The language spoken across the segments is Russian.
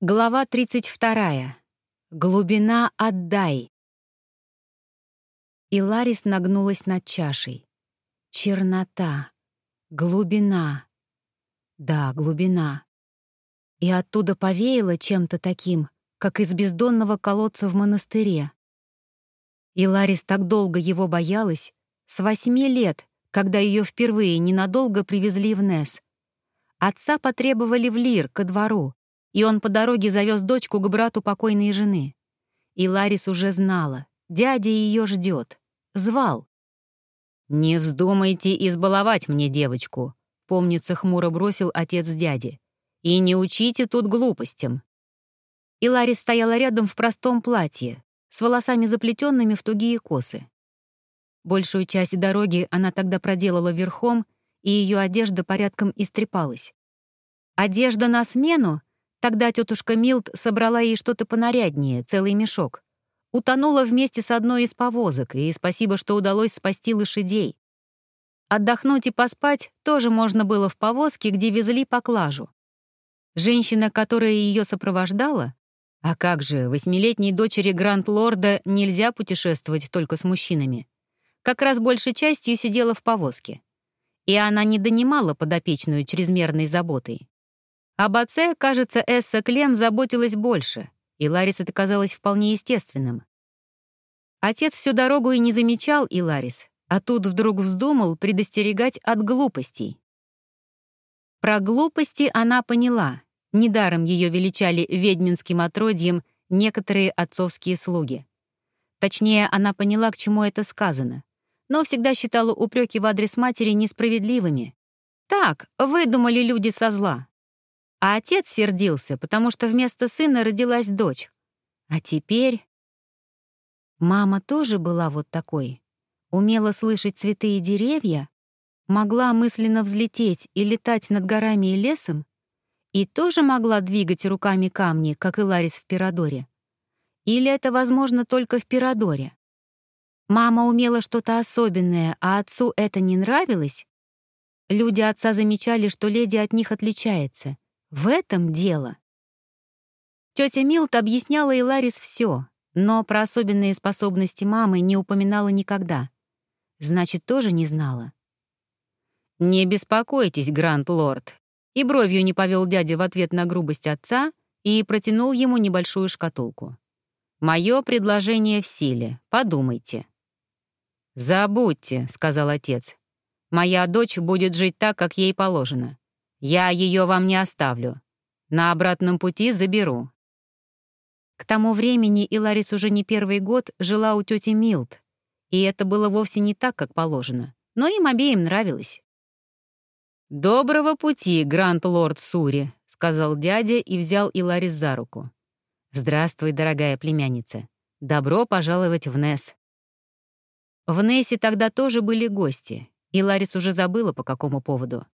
Глава 32. Глубина отдай. И Ларис нагнулась над чашей. Чернота. Глубина. Да, глубина. И оттуда повеяло чем-то таким, как из бездонного колодца в монастыре. И Ларис так долго его боялась, с восьми лет, когда ее впервые ненадолго привезли в Нес. Отца потребовали в Лир, ко двору, и он по дороге завез дочку к брату покойной жены. И Ларис уже знала, дядя ее ждет, звал. «Не вздумайте избаловать мне девочку», — помнится хмуро бросил отец дяди. «И не учите тут глупостям». И Ларис стояла рядом в простом платье, с волосами заплетенными в тугие косы. Большую часть дороги она тогда проделала верхом, и ее одежда порядком истрепалась. Одежда на смену Тогда тетушка Милт собрала ей что-то понаряднее, целый мешок. Утонула вместе с одной из повозок, и спасибо, что удалось спасти лошадей. Отдохнуть и поспать тоже можно было в повозке, где везли поклажу. Женщина, которая ее сопровождала, а как же, восьмилетней дочери Гранд-Лорда нельзя путешествовать только с мужчинами, как раз большей частью сидела в повозке. И она не донимала подопечную чрезмерной заботой. Об отце, кажется, Эсса Клем заботилась больше, и Ларис это казалось вполне естественным. Отец всю дорогу и не замечал и Ларис, а тут вдруг вздумал предостерегать от глупостей. Про глупости она поняла. Недаром ее величали ведьминским отродьем некоторые отцовские слуги. Точнее, она поняла, к чему это сказано, но всегда считала упреки в адрес матери несправедливыми. Так, выдумали люди со зла. А отец сердился, потому что вместо сына родилась дочь. А теперь... Мама тоже была вот такой. Умела слышать цветы и деревья, могла мысленно взлететь и летать над горами и лесом, и тоже могла двигать руками камни, как и Ларис в Пирадоре. Или это возможно только в Пирадоре? Мама умела что-то особенное, а отцу это не нравилось? Люди отца замечали, что леди от них отличается, в этом дело. Тетя Милт объясняла Иларис все, но про особенные способности мамы не упоминала никогда. Значит, тоже не знала. «Не беспокойтесь, Гранд-лорд», и бровью не повел дядя в ответ на грубость отца и протянул ему небольшую шкатулку. «Мое предложение в силе, подумайте». «Забудьте», — сказал отец. «Моя дочь будет жить так, как ей положено. Я ее вам не оставлю. На обратном пути заберу». К тому времени и Ларис уже не первый год жила у тети Милт, и это было вовсе не так, как положено, но им обеим нравилось. «Доброго пути, Гранд-лорд Сури», — сказал дядя и взял Иларис за руку. «Здравствуй, дорогая племянница. Добро пожаловать в Нес». В Нессе тогда тоже были гости, и Ларис уже забыла, по какому поводу.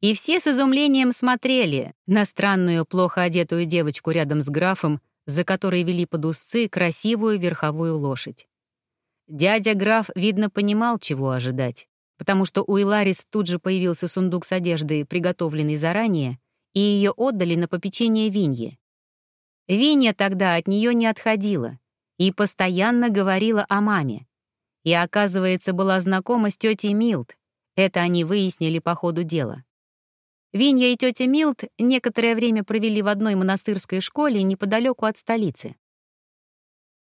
И все с изумлением смотрели на странную, плохо одетую девочку рядом с графом, за которой вели под узцы красивую верховую лошадь. Дядя граф, видно, понимал, чего ожидать, потому что у Иларис тут же появился сундук с одеждой, приготовленный заранее, и ее отдали на попечение Винье. Винья тогда от нее не отходила и постоянно говорила о маме. И, оказывается, была знакома с тетей Милт. Это они выяснили по ходу дела. Винья и тетя Милт некоторое время провели в одной монастырской школе неподалеку от столицы.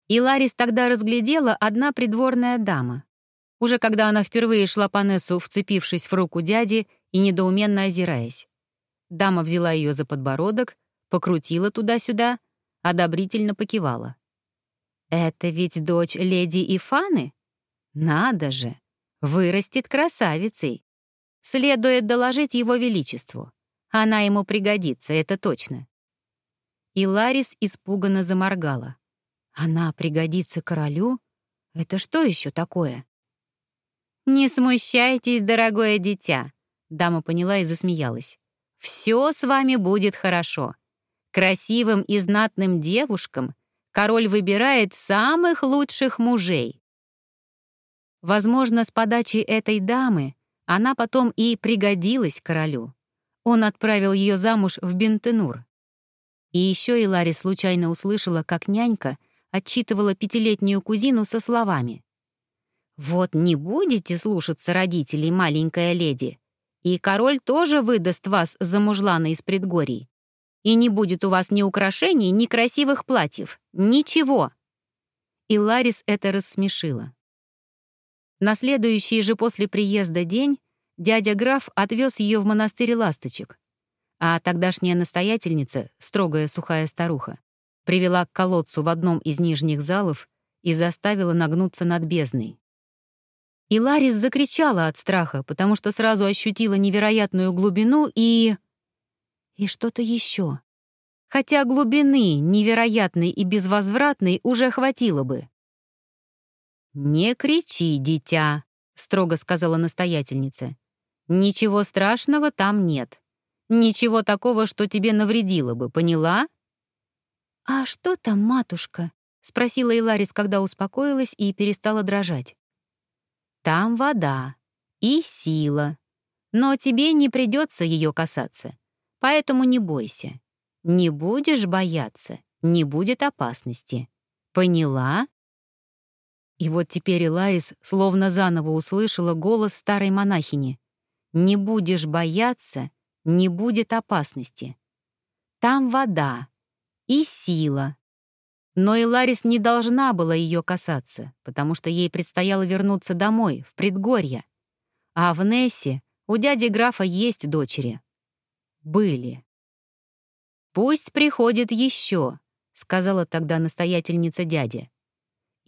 И Ларис тогда разглядела одна придворная дама. Уже когда она впервые шла по Нессу, вцепившись в руку дяди и недоуменно озираясь. Дама взяла ее за подбородок, покрутила туда-сюда, одобрительно покивала. «Это ведь дочь леди Ифаны? Надо же! Вырастет красавицей!» Следует доложить его величеству. Она ему пригодится, это точно. И Ларис испуганно заморгала. Она пригодится королю? Это что еще такое? «Не смущайтесь, дорогое дитя», — дама поняла и засмеялась. «Все с вами будет хорошо. Красивым и знатным девушкам король выбирает самых лучших мужей». Возможно, с подачи этой дамы она потом и пригодилась королю. Он отправил ее замуж в Бентенур. И еще и Ларри случайно услышала, как нянька отчитывала пятилетнюю кузину со словами. «Вот не будете слушаться родителей, маленькая леди, и король тоже выдаст вас за мужлана из предгорий. И не будет у вас ни украшений, ни красивых платьев. Ничего!» И Ларис это рассмешила. На следующий же после приезда день дядя граф отвез ее в монастырь ласточек, а тогдашняя настоятельница, строгая сухая старуха, привела к колодцу в одном из нижних залов и заставила нагнуться над бездной. И Ларис закричала от страха, потому что сразу ощутила невероятную глубину и... И что-то еще. Хотя глубины, невероятной и безвозвратной, уже хватило бы. «Не кричи, дитя», — строго сказала настоятельница. «Ничего страшного там нет. Ничего такого, что тебе навредило бы, поняла?» «А что там, матушка?» — спросила Иларис, когда успокоилась и перестала дрожать. «Там вода и сила. Но тебе не придется ее касаться, поэтому не бойся. Не будешь бояться, не будет опасности. Поняла?» И вот теперь Иларис словно заново услышала голос старой монахини. «Не будешь бояться, не будет опасности. Там вода и сила. Но и Ларис не должна была ее касаться, потому что ей предстояло вернуться домой, в предгорье. А в Нессе у дяди графа есть дочери. Были. «Пусть приходит еще», — сказала тогда настоятельница дяди.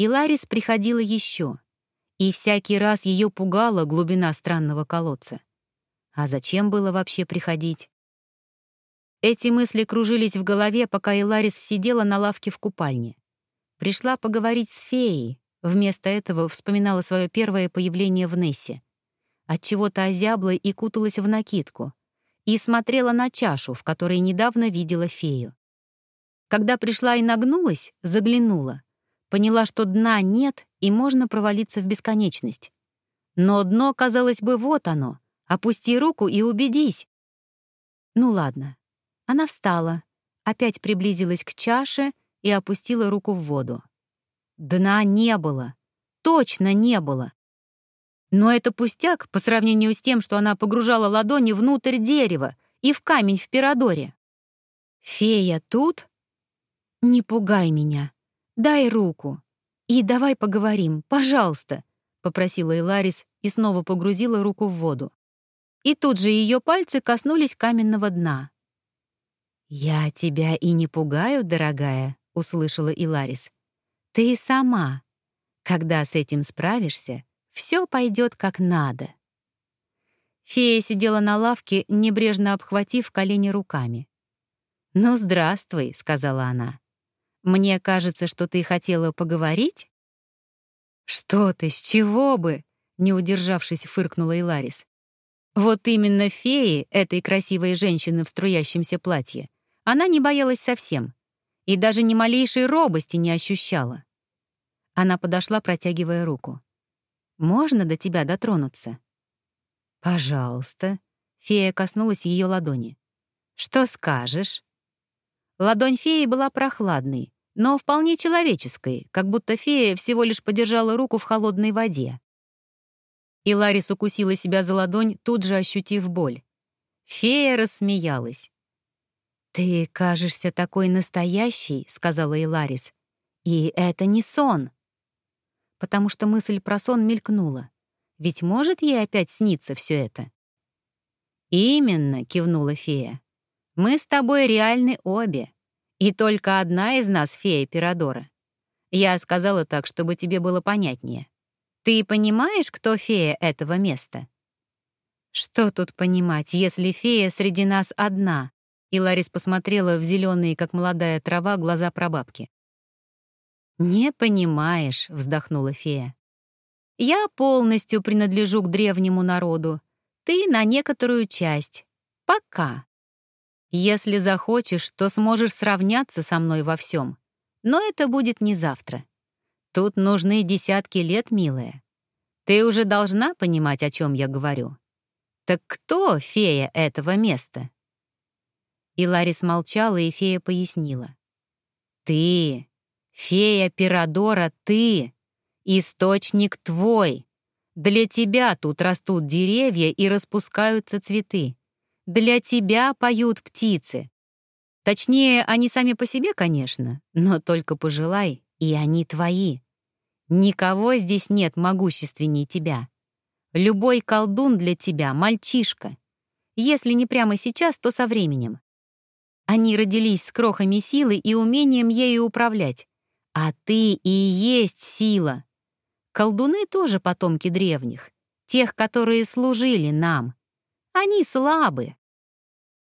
И Ларис приходила еще, и всякий раз ее пугала глубина странного колодца. А зачем было вообще приходить? Эти мысли кружились в голове, пока Иларис сидела на лавке в купальне. Пришла поговорить с феей, вместо этого вспоминала свое первое появление в Нессе. Отчего-то озябла и куталась в накидку. И смотрела на чашу, в которой недавно видела фею. Когда пришла и нагнулась, заглянула. Поняла, что дна нет, и можно провалиться в бесконечность. Но дно, казалось бы, вот оно, Опусти руку и убедись. Ну ладно. Она встала, опять приблизилась к чаше и опустила руку в воду. Дна не было. Точно не было. Но это пустяк по сравнению с тем, что она погружала ладони внутрь дерева и в камень в Пирадоре. «Фея тут?» «Не пугай меня. Дай руку. И давай поговорим, пожалуйста», — попросила Иларис и снова погрузила руку в воду и тут же ее пальцы коснулись каменного дна. «Я тебя и не пугаю, дорогая», — услышала Иларис. «Ты сама. Когда с этим справишься, все пойдет как надо». Фея сидела на лавке, небрежно обхватив колени руками. «Ну, здравствуй», — сказала она. «Мне кажется, что ты хотела поговорить?» «Что ты, с чего бы?» — не удержавшись, фыркнула Иларис. Вот именно феи этой красивой женщины в струящемся платье она не боялась совсем и даже ни малейшей робости не ощущала. Она подошла, протягивая руку. «Можно до тебя дотронуться?» «Пожалуйста». Фея коснулась ее ладони. «Что скажешь?» Ладонь феи была прохладной, но вполне человеческой, как будто фея всего лишь подержала руку в холодной воде. И Ларис укусила себя за ладонь, тут же ощутив боль. Фея рассмеялась. «Ты кажешься такой настоящей», — сказала Иларис. «И это не сон». Потому что мысль про сон мелькнула. Ведь может ей опять сниться все это? «Именно», — кивнула фея. «Мы с тобой реальны обе. И только одна из нас — фея Пирадора. Я сказала так, чтобы тебе было понятнее. Ты понимаешь, кто фея этого места?» «Что тут понимать, если фея среди нас одна?» И Ларис посмотрела в зеленые, как молодая трава, глаза прабабки. «Не понимаешь», — вздохнула фея. «Я полностью принадлежу к древнему народу. Ты на некоторую часть. Пока. Если захочешь, то сможешь сравняться со мной во всем. Но это будет не завтра. Тут нужны десятки лет, милая. Ты уже должна понимать, о чем я говорю. Так кто фея этого места? И Ларис молчала, и фея пояснила. «Ты, фея Пирадора, ты, источник твой. Для тебя тут растут деревья и распускаются цветы. Для тебя поют птицы. Точнее, они сами по себе, конечно, но только пожелай, и они твои. Никого здесь нет могущественней тебя. Любой колдун для тебя — мальчишка. Если не прямо сейчас, то со временем. Они родились с крохами силы и умением ею управлять. А ты и есть сила. Колдуны тоже потомки древних, тех, которые служили нам. Они слабы.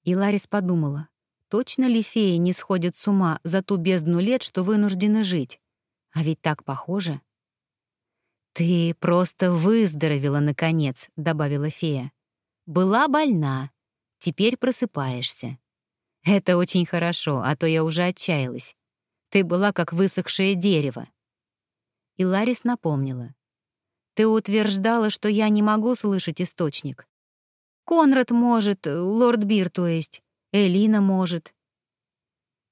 И Ларис подумала, точно ли феи не сходят с ума за ту бездну лет, что вынуждены жить? А ведь так похоже. «Ты просто выздоровела, наконец», — добавила фея. «Была больна, теперь просыпаешься. Это очень хорошо, а то я уже отчаялась. Ты была как высохшее дерево». И Ларис напомнила. «Ты утверждала, что я не могу слышать источник. Конрад может, лорд Бир, то есть, Элина может.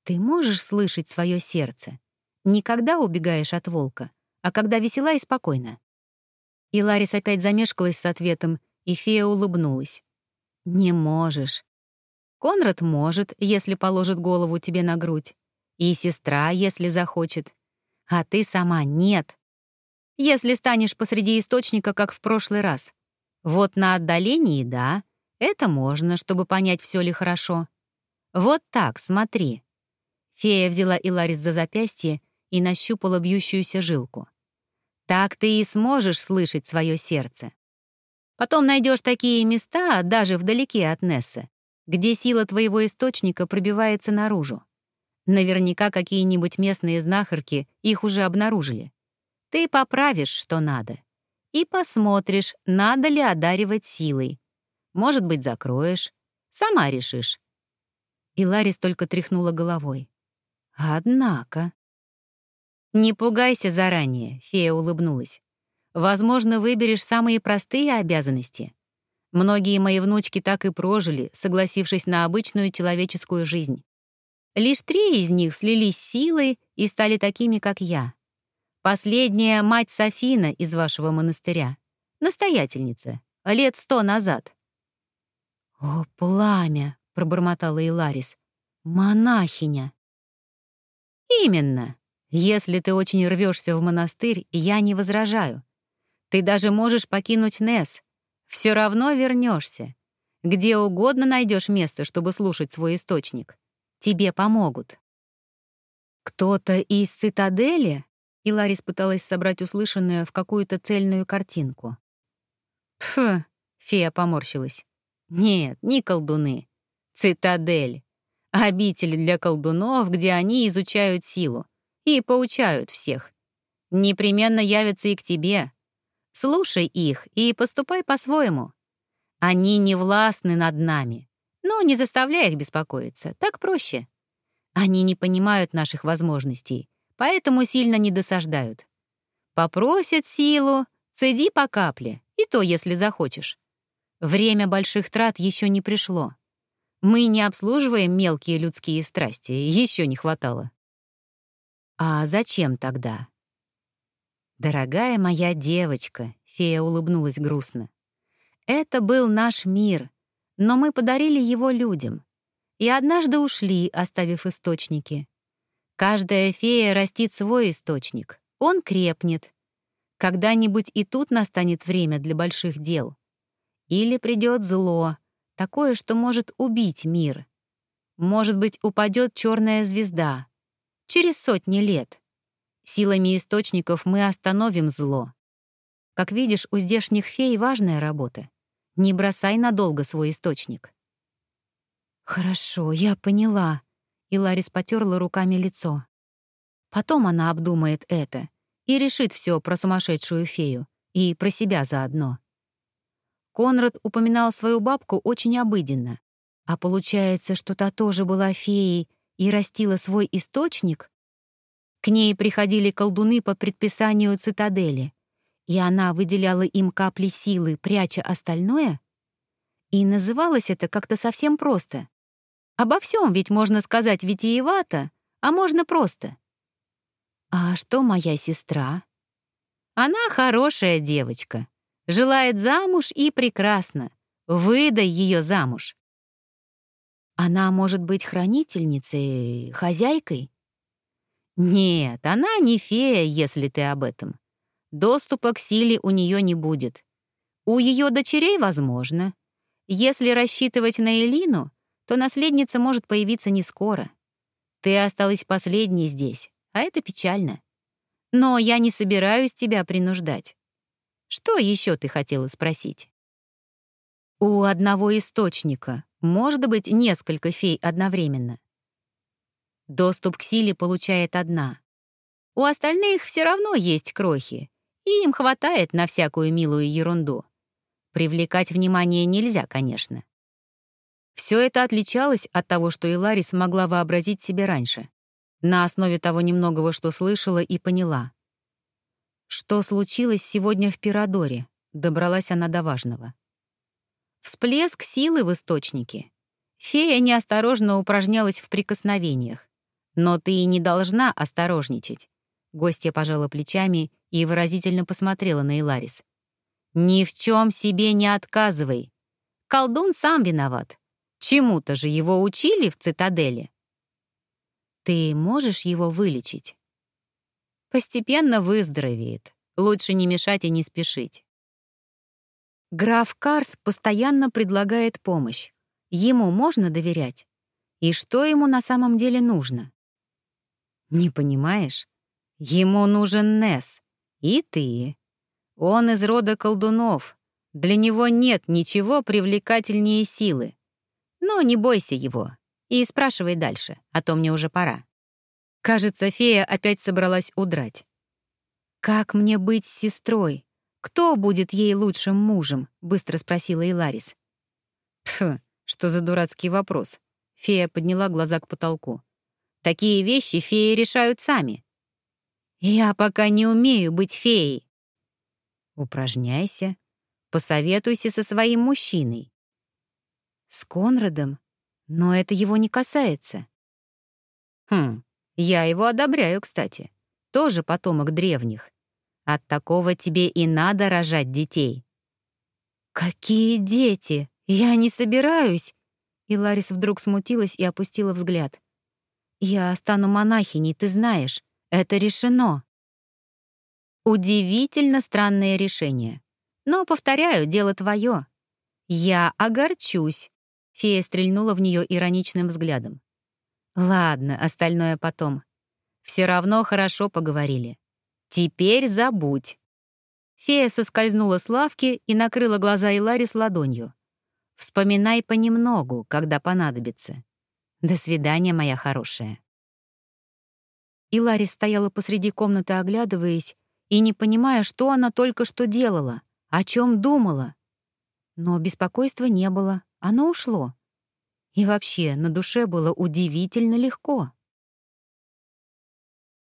Ты можешь слышать свое сердце? Никогда убегаешь от волка, а когда весела и спокойна. И Ларис опять замешкалась с ответом, и фея улыбнулась. «Не можешь. Конрад может, если положит голову тебе на грудь. И сестра, если захочет. А ты сама нет. Если станешь посреди источника, как в прошлый раз. Вот на отдалении — да, это можно, чтобы понять, все ли хорошо. Вот так, смотри». Фея взяла Иларис за запястье и нащупала бьющуюся жилку. Так ты и сможешь слышать свое сердце. Потом найдешь такие места, даже вдалеке от Нессы, где сила твоего источника пробивается наружу. Наверняка какие-нибудь местные знахарки их уже обнаружили. Ты поправишь, что надо. И посмотришь, надо ли одаривать силой. Может быть, закроешь. Сама решишь. И Ларис только тряхнула головой. Однако... «Не пугайся заранее», — фея улыбнулась. «Возможно, выберешь самые простые обязанности. Многие мои внучки так и прожили, согласившись на обычную человеческую жизнь. Лишь три из них слились силой и стали такими, как я. Последняя — мать Софина из вашего монастыря. Настоятельница. Лет сто назад». «О, пламя!» — пробормотала Иларис. «Монахиня!» «Именно. Если ты очень рвешься в монастырь, я не возражаю. Ты даже можешь покинуть Нес. Все равно вернешься. Где угодно найдешь место, чтобы слушать свой источник. Тебе помогут. Кто-то из цитадели? И Ларис пыталась собрать услышанное в какую-то цельную картинку. Пф, фея поморщилась. Нет, не колдуны. Цитадель. Обитель для колдунов, где они изучают силу и поучают всех. Непременно явятся и к тебе. Слушай их и поступай по-своему. Они не властны над нами, но не заставляй их беспокоиться, так проще. Они не понимают наших возможностей, поэтому сильно не досаждают. Попросят силу, цеди по капле, и то, если захочешь. Время больших трат еще не пришло. Мы не обслуживаем мелкие людские страсти, еще не хватало. «А зачем тогда?» «Дорогая моя девочка», — фея улыбнулась грустно, «это был наш мир, но мы подарили его людям. И однажды ушли, оставив источники. Каждая фея растит свой источник, он крепнет. Когда-нибудь и тут настанет время для больших дел. Или придет зло, такое, что может убить мир. Может быть, упадет черная звезда, Через сотни лет. Силами источников мы остановим зло. Как видишь, у здешних фей важная работа. Не бросай надолго свой источник. «Хорошо, я поняла», — и Ларис потерла руками лицо. Потом она обдумает это и решит все про сумасшедшую фею и про себя заодно. Конрад упоминал свою бабку очень обыденно. А получается, что та тоже была феей и растила свой источник, к ней приходили колдуны по предписанию цитадели, и она выделяла им капли силы, пряча остальное? И называлось это как-то совсем просто. Обо всем ведь можно сказать витиевато, а можно просто. А что моя сестра? Она хорошая девочка. Желает замуж и прекрасно. Выдай ее замуж. Она может быть хранительницей, хозяйкой? Нет, она не фея, если ты об этом. Доступа к силе у нее не будет. У ее дочерей возможно. Если рассчитывать на Элину, то наследница может появиться не скоро. Ты осталась последней здесь, а это печально. Но я не собираюсь тебя принуждать. Что еще ты хотела спросить? У одного источника может быть несколько фей одновременно. Доступ к силе получает одна. У остальных все равно есть крохи, и им хватает на всякую милую ерунду. Привлекать внимание нельзя, конечно. Все это отличалось от того, что Илари смогла вообразить себе раньше, на основе того немногого, что слышала и поняла. Что случилось сегодня в Пирадоре? Добралась она до важного. Всплеск силы в источнике. Фея неосторожно упражнялась в прикосновениях. Но ты и не должна осторожничать. Гостья пожала плечами и выразительно посмотрела на Иларис. «Ни в чем себе не отказывай. Колдун сам виноват. Чему-то же его учили в цитадели. Ты можешь его вылечить? Постепенно выздоровеет. Лучше не мешать и не спешить. Граф Карс постоянно предлагает помощь. Ему можно доверять. И что ему на самом деле нужно? Не понимаешь? Ему нужен Нес. И ты. Он из рода колдунов. Для него нет ничего привлекательнее силы. Но не бойся его и спрашивай дальше, а то мне уже пора. Кажется, фея опять собралась удрать. «Как мне быть с сестрой? Кто будет ей лучшим мужем?» — быстро спросила Иларис. «Пф, что за дурацкий вопрос?» Фея подняла глаза к потолку. «Такие вещи феи решают сами». «Я пока не умею быть феей». «Упражняйся, посоветуйся со своим мужчиной. С Конрадом? Но это его не касается. Хм, я его одобряю, кстати. Тоже потомок древних. От такого тебе и надо рожать детей. Какие дети? Я не собираюсь. И Ларис вдруг смутилась и опустила взгляд. Я стану монахиней, ты знаешь. Это решено. Удивительно странное решение. Но, повторяю, дело твое. Я огорчусь, Фея стрельнула в нее ироничным взглядом. «Ладно, остальное потом. Все равно хорошо поговорили. Теперь забудь». Фея соскользнула с лавки и накрыла глаза Иларис ладонью. «Вспоминай понемногу, когда понадобится. До свидания, моя хорошая». Иларис стояла посреди комнаты, оглядываясь, и не понимая, что она только что делала, о чем думала. Но беспокойства не было. Оно ушло. И вообще, на душе было удивительно легко.